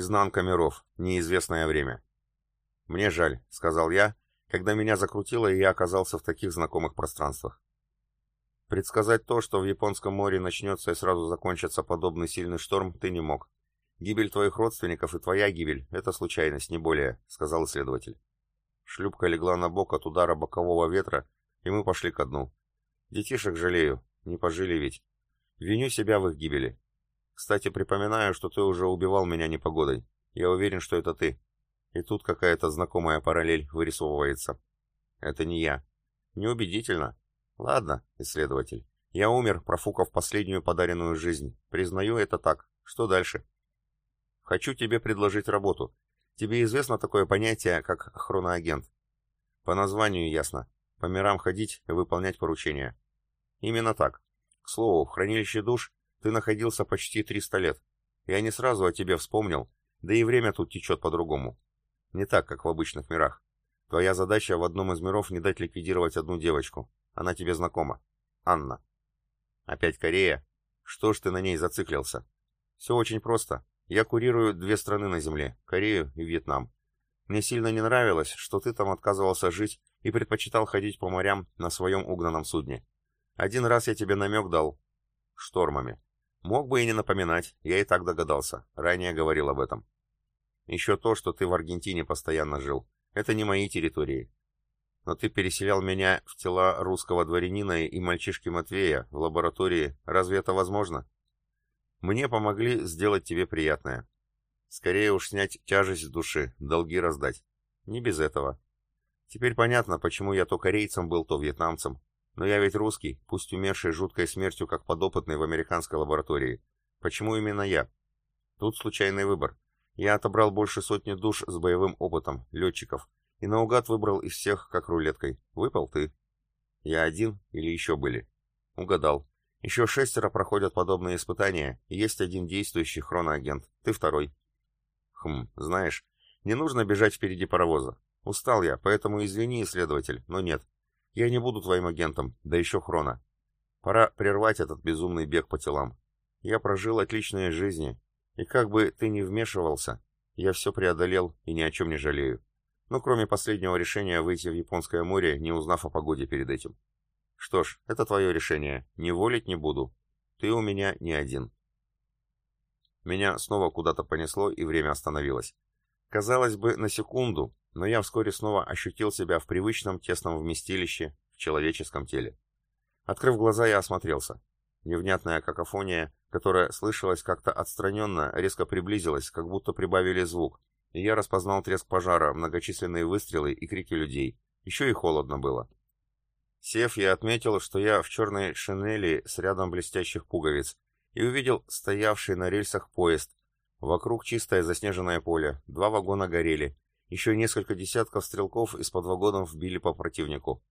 Изнанка миров. Неизвестное время. Мне жаль, сказал я, когда меня закрутило, и я оказался в таких знакомых пространствах. Предсказать то, что в Японском море начнется и сразу закончится подобный сильный шторм, ты не мог. Гибель твоих родственников и твоя гибель — это случайность, не более, — сказал исследователь. Шлюпка легла на бок от удара бокового ветра, и мы пошли ко дну. Детишек жалею, не пожили ведь. Виню себя в их гибели. Кстати, припоминаю, что ты уже убивал меня непогодой. Я уверен, что это ты. И тут какая-то знакомая параллель вырисовывается. Это не я. Неубедительно. Ладно, исследователь. Я умер, профукав последнюю подаренную жизнь. Признаю это так. Что дальше? Хочу тебе предложить работу. Тебе известно такое понятие, как хроноагент? По названию ясно. По мирам ходить и выполнять поручения. Именно так. К слову, в хранилище душ ты находился почти 300 лет. Я не сразу о тебе вспомнил, да и время тут течет по-другому. Не так, как в обычных мирах. Твоя задача в одном из миров не дать ликвидировать одну девочку. Она тебе знакома. Анна. Опять Корея? Что ж ты на ней зациклился? Все очень просто. Я курирую две страны на Земле, Корею и Вьетнам. Мне сильно не нравилось, что ты там отказывался жить и предпочитал ходить по морям на своем угнанном судне. Один раз я тебе намек дал. Штормами. Мог бы и не напоминать, я и так догадался, ранее говорил об этом. Еще то, что ты в Аргентине постоянно жил. Это не мои территории но ты переселял меня в тела русского дворянина и мальчишки Матвея в лаборатории. Разве это возможно? Мне помогли сделать тебе приятное. Скорее уж снять тяжесть с души, долги раздать. Не без этого. Теперь понятно, почему я то корейцем был, то вьетнамцем. Но я ведь русский, пусть умерший жуткой смертью, как подопытный в американской лаборатории. Почему именно я? Тут случайный выбор. Я отобрал больше сотни душ с боевым опытом, летчиков, и наугад выбрал из всех, как рулеткой. Выпал ты. Я один или еще были? Угадал. Еще шестеро проходят подобные испытания, и есть один действующий хроноагент. Ты второй. Хм, знаешь, не нужно бежать впереди паровоза. Устал я, поэтому извини, исследователь, но нет. Я не буду твоим агентом, да еще хрона. Пора прервать этот безумный бег по телам. Я прожил отличные жизни, и как бы ты ни вмешивался, я все преодолел и ни о чем не жалею. Ну, кроме последнего решения выйти в Японское море, не узнав о погоде перед этим. Что ж, это твое решение. Не волить не буду. Ты у меня не один. Меня снова куда-то понесло, и время остановилось. Казалось бы, на секунду, но я вскоре снова ощутил себя в привычном тесном вместилище, в человеческом теле. Открыв глаза, я осмотрелся. Невнятная какофония, которая слышалась как-то отстраненно, резко приблизилась, как будто прибавили звук, и я распознал треск пожара, многочисленные выстрелы и крики людей. Еще и холодно было. Сев, я отметил, что я в черной шинели с рядом блестящих пуговиц, и увидел стоявший на рельсах поезд. Вокруг чистое заснеженное поле, два вагона горели, еще несколько десятков стрелков из-под вагонов били по противнику.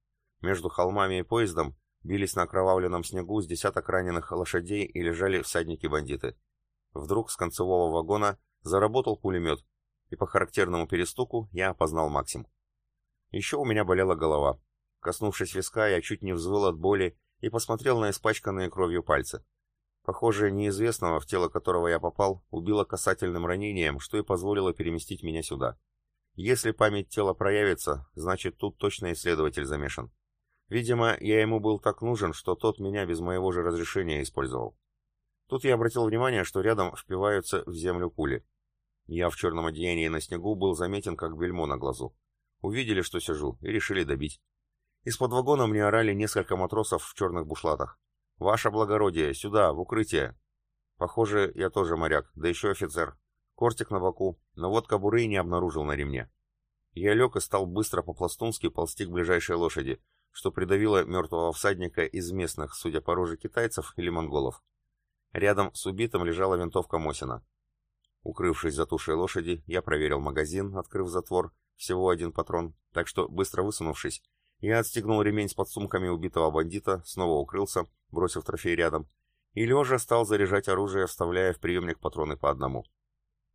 Между холмами и поездом бились на окровавленном снегу с десяток раненых лошадей и лежали всадники-бандиты. Вдруг с концевого вагона заработал пулемет, и по характерному перестуку я опознал Максим. Еще у меня болела голова. Коснувшись виска, я чуть не взвыл от боли и посмотрел на испачканные кровью пальцы. Похоже, неизвестного, в тело которого я попал, убило касательным ранением, что и позволило переместить меня сюда. Если память тела проявится, значит тут точно исследователь замешан. Видимо, я ему был так нужен, что тот меня без моего же разрешения использовал. Тут я обратил внимание, что рядом впиваются в землю пули. Я в черном одеянии на снегу был заметен как бельмо на глазу. Увидели, что сижу, и решили добить. Из-под вагона мне орали несколько матросов в черных бушлатах. «Ваше благородие, сюда, в укрытие!» Похоже, я тоже моряк, да еще офицер. Кортик на боку, но вот кобуры не обнаружил на ремне. Я лег и стал быстро по-пластунски ползти к ближайшей лошади, что придавило мертвого всадника из местных, судя по роже китайцев или монголов. Рядом с убитым лежала винтовка Мосина. Укрывшись за тушей лошади, я проверил магазин, открыв затвор, всего один патрон, так что, быстро высунувшись, я отстегнул ремень с подсумками убитого бандита, снова укрылся, бросив трофей рядом, и лежа стал заряжать оружие, вставляя в приемник патроны по одному.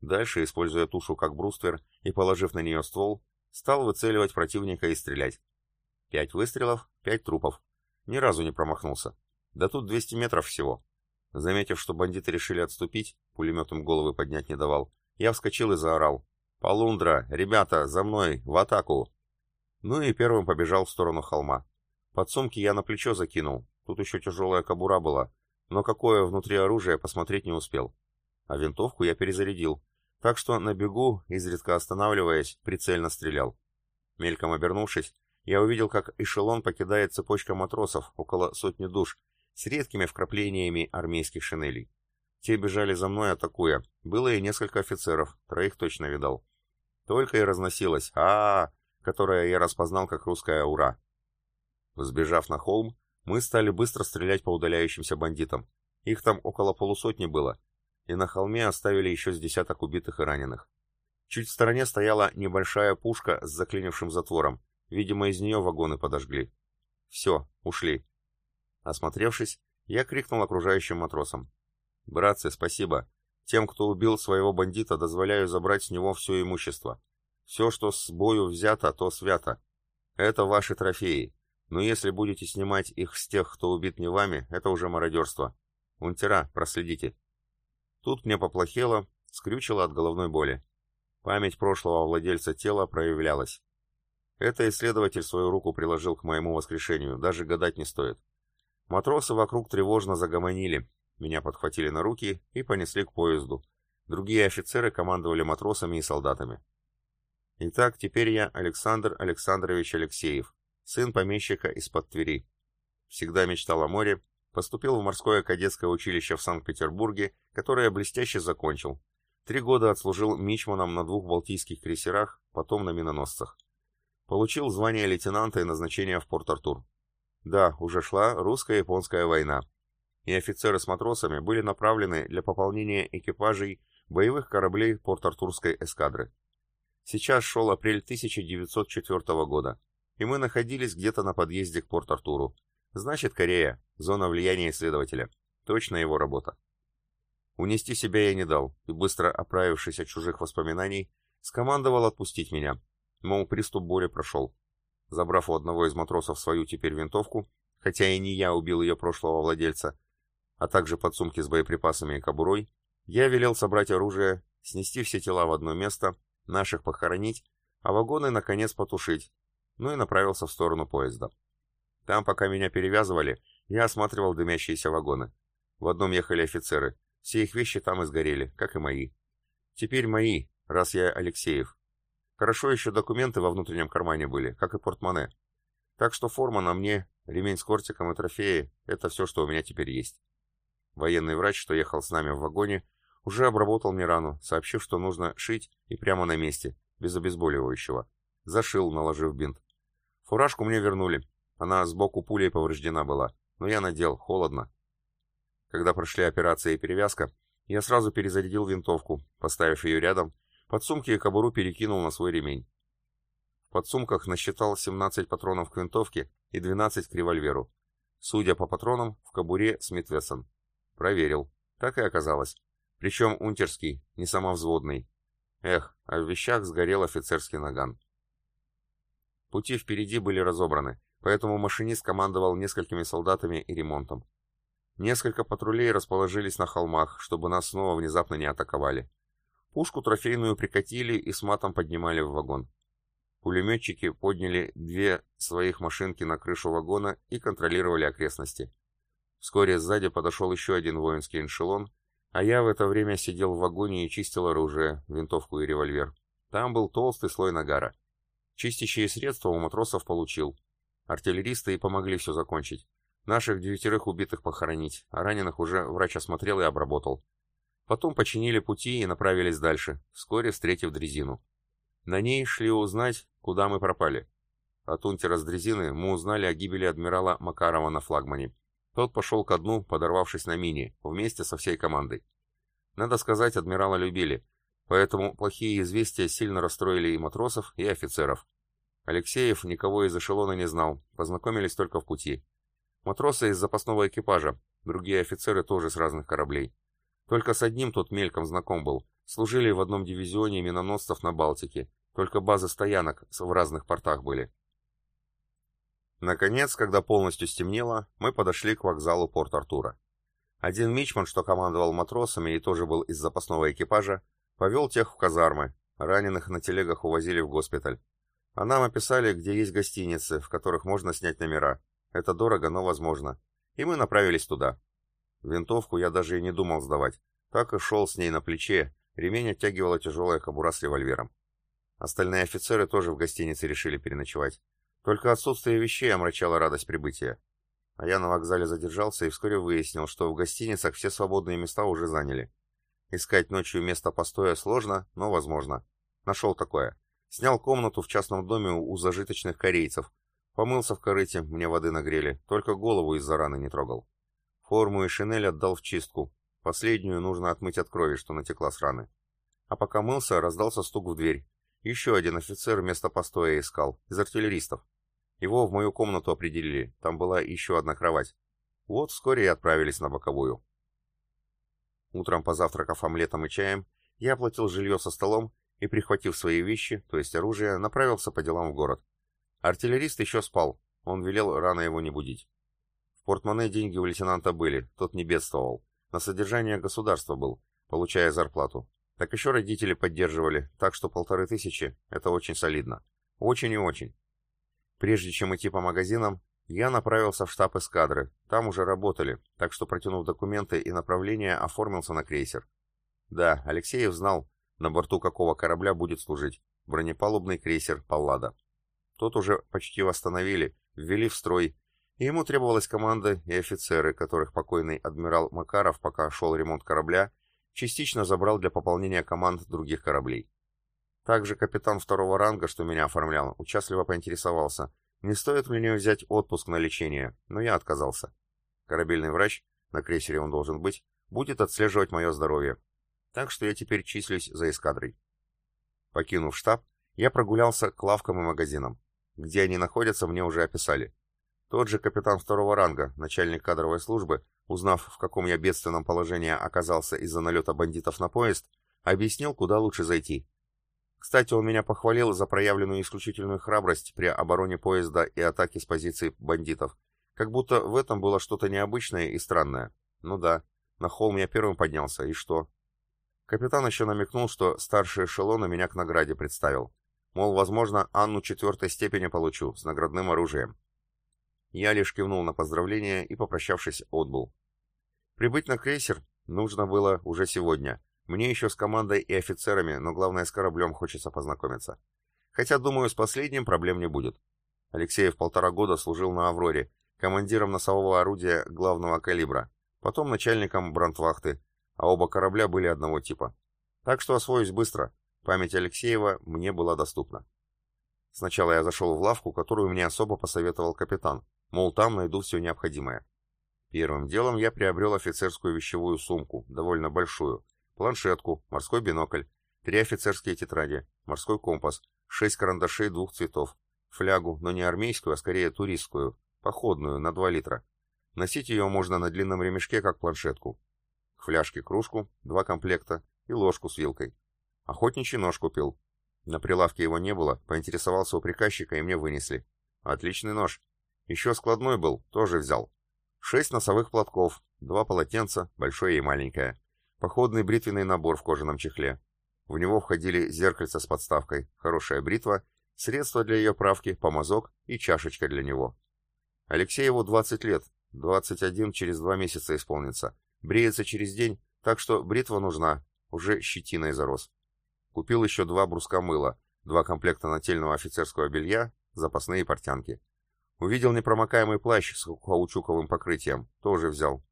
Дальше, используя тушу как бруствер и положив на нее ствол, стал выцеливать противника и стрелять. Пять выстрелов, пять трупов. Ни разу не промахнулся. Да тут 200 метров всего. Заметив, что бандиты решили отступить, пулеметом головы поднять не давал, я вскочил и заорал. «Полундра! Ребята, за мной! В атаку!» Ну и первым побежал в сторону холма. Подсумки я на плечо закинул, тут еще тяжелая кобура была, но какое внутри оружие посмотреть не успел. А винтовку я перезарядил, так что на бегу, изредка останавливаясь, прицельно стрелял. Мельком обернувшись, я увидел, как эшелон покидает цепочка матросов, около сотни душ, с редкими вкраплениями армейских шинелей. Те бежали за мной, атакуя. Было и несколько офицеров, троих точно видал. Только и разносилось а, -а, -а которое я распознал как русская «Ура!». Взбежав на холм, мы стали быстро стрелять по удаляющимся бандитам. Их там около полусотни было, и на холме оставили еще с десяток убитых и раненых. Чуть в стороне стояла небольшая пушка с заклинившим затвором. Видимо, из нее вагоны подожгли. Все, ушли. Осмотревшись, я крикнул окружающим матросам. «Братцы, спасибо. Тем, кто убил своего бандита, дозволяю забрать с него все имущество. Все, что с бою взято, то свято. Это ваши трофеи. Но если будете снимать их с тех, кто убит не вами, это уже мародерство. Унтера, проследите». Тут мне поплохело, скрючило от головной боли. Память прошлого владельца тела проявлялась. Это исследователь свою руку приложил к моему воскрешению, даже гадать не стоит. Матросы вокруг тревожно загомонили, меня подхватили на руки и понесли к поезду. Другие офицеры командовали матросами и солдатами. Итак, теперь я Александр Александрович Алексеев, сын помещика из-под Твери. Всегда мечтал о море, поступил в морское кадетское училище в Санкт-Петербурге, которое блестяще закончил. Три года отслужил мичманом на двух балтийских крейсерах, потом на миноносцах. Получил звание лейтенанта и назначение в Порт-Артур. Да, уже шла русско-японская война, и офицеры с матросами были направлены для пополнения экипажей боевых кораблей Порт-Артурской эскадры. Сейчас шел апрель 1904 года, и мы находились где-то на подъезде к Порт-Артуру. Значит, Корея, зона влияния исследователя. Точно его работа. Унести себя я не дал, и быстро оправившись от чужих воспоминаний, скомандовал отпустить меня. Мол, приступ боли прошел. Забрав у одного из матросов свою теперь винтовку, хотя и не я убил ее прошлого владельца, а также подсумки с боеприпасами и кобурой, я велел собрать оружие, снести все тела в одно место, наших похоронить, а вагоны, наконец, потушить, ну и направился в сторону поезда. Там, пока меня перевязывали, я осматривал дымящиеся вагоны. В одном ехали офицеры, все их вещи там и сгорели, как и мои. Теперь мои, раз я Алексеев. Хорошо еще документы во внутреннем кармане были, как и портмоне. Так что форма на мне, ремень с кортиком и трофеи — это все, что у меня теперь есть. Военный врач, что ехал с нами в вагоне, уже обработал мне рану, сообщив, что нужно шить и прямо на месте, без обезболивающего. Зашил, наложив бинт. Фуражку мне вернули. Она сбоку пулей повреждена была, но я надел, холодно. Когда прошли операция и перевязка, я сразу перезарядил винтовку, поставив ее рядом, подсумки и кобуру перекинул на свой ремень. В подсумках насчитал 17 патронов к винтовке и 12 к револьверу. Судя по патронам, в кобуре Смит Вессон. Проверил. Так и оказалось. Причем унтерский, не самовзводный. Эх, а в вещах сгорел офицерский наган. Пути впереди были разобраны, поэтому машинист командовал несколькими солдатами и ремонтом. Несколько патрулей расположились на холмах, чтобы нас снова внезапно не атаковали. Пушку трофейную прикатили и с матом поднимали в вагон. Пулеметчики подняли две своих машинки на крышу вагона и контролировали окрестности. Вскоре сзади подошел еще один воинский эшелон, а я в это время сидел в вагоне и чистил оружие, винтовку и револьвер. Там был толстый слой нагара. Чистящие средства у матросов получил. Артиллеристы и помогли все закончить. Наших девятерых убитых похоронить, а раненых уже врач осмотрел и обработал. Потом починили пути и направились дальше, вскоре встретив дрезину. На ней шли узнать, куда мы пропали. От унтера с дрезины мы узнали о гибели адмирала Макарова на флагмане. Тот пошел ко дну, подорвавшись на мине, вместе со всей командой. Надо сказать, адмирала любили, поэтому плохие известия сильно расстроили и матросов, и офицеров. Алексеев никого из эшелона не знал, познакомились только в пути. Матросы из запасного экипажа, другие офицеры тоже с разных кораблей. Только с одним тот мельком знаком был. Служили в одном дивизионе миноносцев на Балтике. Только базы стоянок в разных портах были. Наконец, когда полностью стемнело, мы подошли к вокзалу Порт-Артура. Один мичман, что командовал матросами и тоже был из запасного экипажа, Повел тех в казармы, раненых на телегах увозили в госпиталь. А нам описали, где есть гостиницы, в которых можно снять номера. Это дорого, но возможно. И мы направились туда. Винтовку я даже и не думал сдавать. Так и шел с ней на плече, ремень оттягивала тяжелая кобура с револьвером. Остальные офицеры тоже в гостинице решили переночевать. Только отсутствие вещей омрачало радость прибытия. А я на вокзале задержался и вскоре выяснил, что в гостиницах все свободные места уже заняли. Искать ночью место постоя сложно, но возможно. Нашел такое. Снял комнату в частном доме у зажиточных корейцев. Помылся в корыте, мне воды нагрели, только голову из-за раны не трогал. Форму и шинель отдал в чистку. Последнюю нужно отмыть от крови, что натекла с раны. А пока мылся, раздался стук в дверь. Еще один офицер место постоя искал, из артиллеристов. Его в мою комнату определили, там была еще одна кровать. Вот вскоре и отправились на боковую. Утром, позавтракав омлетом и чаем, я оплатил жилье со столом и, прихватив свои вещи, то есть оружие, направился по делам в город. Артиллерист еще спал, он велел рано его не будить. В портмоне деньги у лейтенанта были, тот не бедствовал. На содержание государства был, получая зарплату. Так еще родители поддерживали, так что полторы тысячи – это очень солидно. Очень и очень. Прежде чем идти по магазинам, я направился в штаб эскадры, там уже работали, так что, протянув документы и направление, оформился на крейсер. Да, Алексеев знал, на борту какого корабля будет служить. Бронепалубный крейсер «Паллада». Тот уже почти восстановили, ввели в строй, и ему требовалась команда и офицеры, которых покойный адмирал Макаров, пока шел ремонт корабля, частично забрал для пополнения команд других кораблей. Также капитан второго ранга, что меня оформлял, участливо поинтересовался, не стоит мне взять отпуск на лечение, но я отказался. Корабельный врач, на крейсере он должен быть, будет отслеживать мое здоровье. Так что я теперь числюсь за эскадрой. Покинув штаб, я прогулялся к лавкам и магазинам. Где они находятся, мне уже описали. Тот же капитан второго ранга, начальник кадровой службы, узнав, в каком я бедственном положении оказался из-за налета бандитов на поезд, объяснил, куда лучше зайти. Кстати, он меня похвалил за проявленную исключительную храбрость при обороне поезда и атаке с позиций бандитов. Как будто в этом было что-то необычное и странное. Ну да, на холм я первым поднялся, и что? Капитан еще намекнул, что старший эшелон меня к награде представил. Мол, возможно, Анну четвертой степени получу, с наградным оружием. Я лишь кивнул на поздравление и, попрощавшись, отбыл. Прибыть на крейсер нужно было уже сегодня, мне еще с командой и офицерами, но главное с кораблем хочется познакомиться. Хотя, думаю, с последним проблем не будет. Алексеев полтора года служил на «Авроре», командиром носового орудия главного калибра, потом начальником брандвахты, а оба корабля были одного типа. Так что освоюсь быстро. Память Алексеева мне была доступна. Сначала я зашел в лавку, которую мне особо посоветовал капитан, мол, там найду все необходимое. Первым делом я приобрел офицерскую вещевую сумку, довольно большую, планшетку, морской бинокль, три офицерские тетради, морской компас, шесть карандашей двух цветов, флягу, но не армейскую, а скорее туристскую, походную, на 2 литра. Носить ее можно на длинном ремешке, как планшетку. К фляжке кружку, два комплекта и ложку с вилкой. Охотничий нож купил. На прилавке его не было, поинтересовался у приказчика и мне вынесли. Отличный нож. Еще складной был, тоже взял. Шесть носовых платков, два полотенца, большое и маленькое походный бритвенный набор в кожаном чехле. В него входили зеркальце с подставкой, хорошая бритва, средство для ее правки, помазок и чашечка для него. Алексееву 20 лет, 21 через два месяца исполнится. Бреется через день, так что бритва нужна, уже щетиной зарос. Купил еще два бруска мыла, два комплекта нательного офицерского белья, запасные портянки. Увидел непромокаемый плащ с каучуковым покрытием, тоже взял.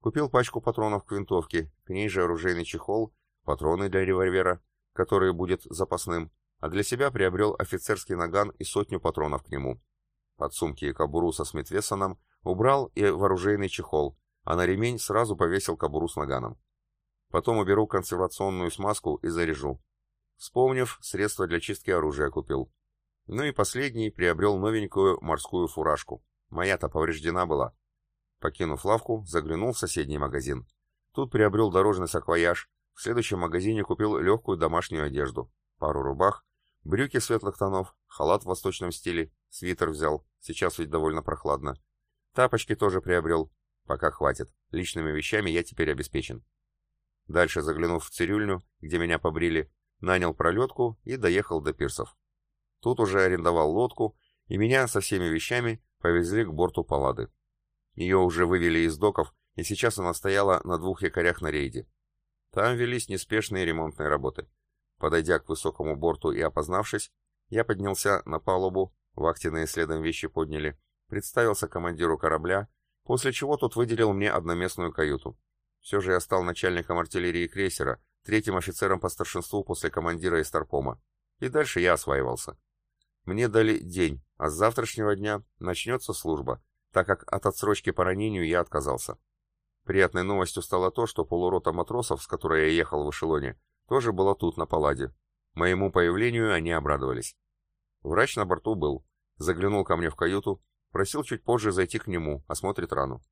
Купил пачку патронов к винтовке, к ней же оружейный чехол, патроны для револьвера, который будет запасным, а для себя приобрел офицерский наган и сотню патронов к нему. Под сумки и кобуру со Смитвессоном убрал и вооружейный чехол, а на ремень сразу повесил кобуру с наганом. Потом уберу консервационную смазку и заряжу. Вспомнив, средства для чистки оружия купил. Ну и последний приобрел новенькую морскую фуражку. Моя-то повреждена была, Покинув лавку, заглянул в соседний магазин. Тут приобрел дорожный саквояж, в следующем магазине купил легкую домашнюю одежду, пару рубах, брюки светлых тонов, халат в восточном стиле, свитер взял, сейчас ведь довольно прохладно. Тапочки тоже приобрел, пока хватит, личными вещами я теперь обеспечен. Дальше заглянув в цирюльню, где меня побрили, нанял пролетку и доехал до пирсов. Тут уже арендовал лодку, и меня со всеми вещами повезли к борту Паллады. Ее уже вывели из доков, и сейчас она стояла на двух якорях на рейде. Там велись неспешные ремонтные работы. Подойдя к высокому борту и опознавшись, я поднялся на палубу, вахтенные следом вещи подняли, представился командиру корабля, после чего тот выделил мне одноместную каюту. Все же я стал начальником артиллерии крейсера, третьим офицером по старшинству после командира и старпома. И дальше я осваивался. Мне дали день, а с завтрашнего дня начнется служба, так как от отсрочки по ранению я отказался. Приятной новостью стало то, что полурота матросов, с которой я ехал в эшелоне, тоже была тут, на паладе. Моему появлению они обрадовались. Врач на борту был. Заглянул ко мне в каюту, просил чуть позже зайти к нему, осмотрит рану.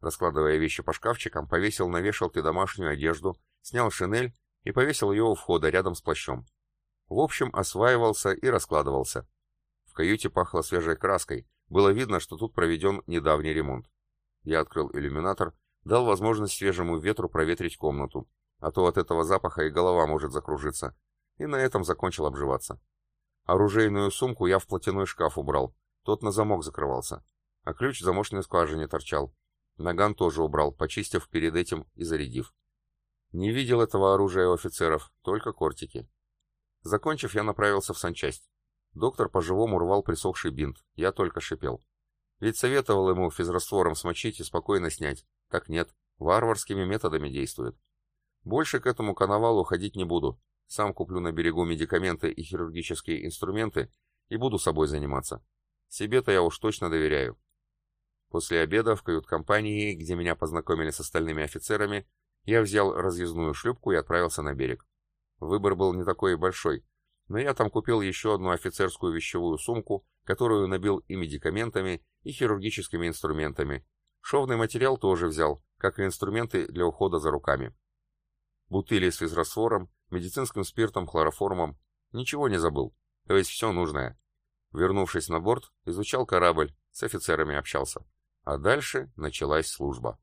Раскладывая вещи по шкафчикам, повесил на вешалке домашнюю одежду, снял шинель и повесил ее у входа рядом с плащом. В общем, осваивался и раскладывался. В каюте пахло свежей краской, было видно, что тут проведен недавний ремонт. Я открыл иллюминатор, дал возможность свежему ветру проветрить комнату, а то от этого запаха и голова может закружиться, и на этом закончил обживаться. Оружейную сумку я в платяной шкаф убрал, тот на замок закрывался, а ключ в замочной скважине торчал, Наган тоже убрал, почистив перед этим и зарядив. Не видел этого оружия у офицеров, только кортики. Закончив, я направился в санчасть. Доктор по-живому рвал присохший бинт, я только шипел. Ведь советовал ему физраствором смочить и спокойно снять. Так нет, варварскими методами действует. Больше к этому коновалу ходить не буду. Сам куплю на берегу медикаменты и хирургические инструменты и буду собой заниматься. Себе-то я уж точно доверяю. После обеда в кают-компании, где меня познакомили с остальными офицерами, я взял разъездную шлюпку и отправился на берег. Выбор был не такой большой, но я там купил еще одну офицерскую вещевую сумку, которую набил и медикаментами, и хирургическими инструментами. Шовный материал тоже взял, как и инструменты для ухода за руками. Бутыли с физраствором, медицинским спиртом, хлороформом. Ничего не забыл, то есть все нужное. Вернувшись на борт, изучал корабль, с офицерами общался. А дальше началась служба.